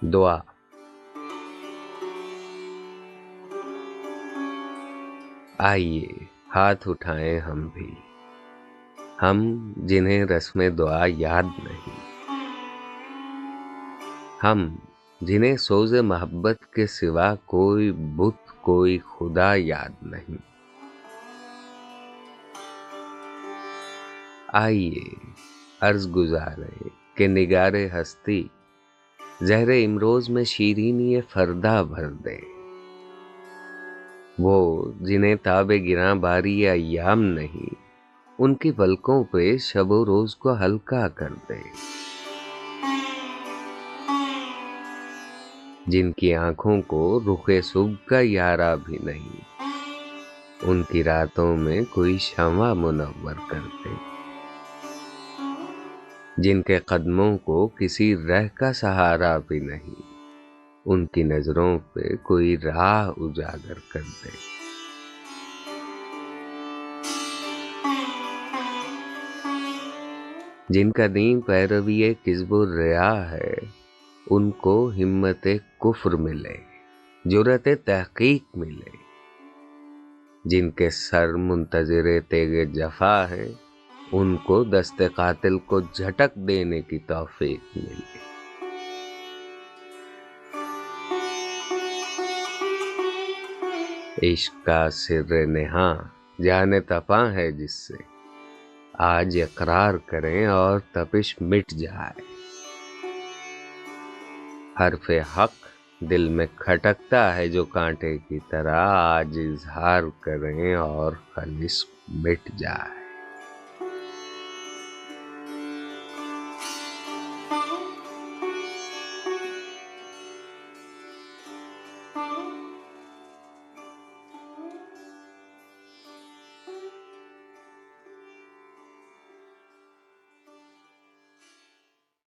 دعا۔ آئیے، ہاتھ اٹھائیں ہم بھی۔ ہم جنہیں رسم دعا یاد نہیں۔ ہم جنہیں سوز محبت کے سوا کوئی بت، کوئی خدا یاد نہیں۔ آئیے، عرض گزارے کہ نگار ہستی زہر امروز میں شیرینی فردا بھر دے۔ وہ جنہیں تاب گراں باری ایام نہیں، ان کی پلکوں پہ شب و روز کو ہلکا کر دے۔ جن کی آنکھوں کو رخ صبح کا یارہ بھی نہیں، ان کی راتوں میں کوئی شمع منور کر دے۔ جن کے قدموں کو کسی رہ کا سہارا بھی نہیں۔ ان کی نظروں پہ کوئی راہ اجاگر کر دے۔ جن کا دین پیروی کسب و ریا ہے، ان کو ہمت کفر ملے جرت تحقیق ملے۔ جن کے سر منتظر تیگ جفا ہیں ان کو دست قاتل کو جھٹک دینے کی توفیق ملی۔ عشق کا سر نہاں جانے تپاں ہے جس سے۔ آج اقرار کریں اور تپش مٹ جائے۔ حرف حق دل میں کھٹکتا ہے جو کانٹے کی طرح۔ آج اظہار کریں اور خلص مٹ جائے۔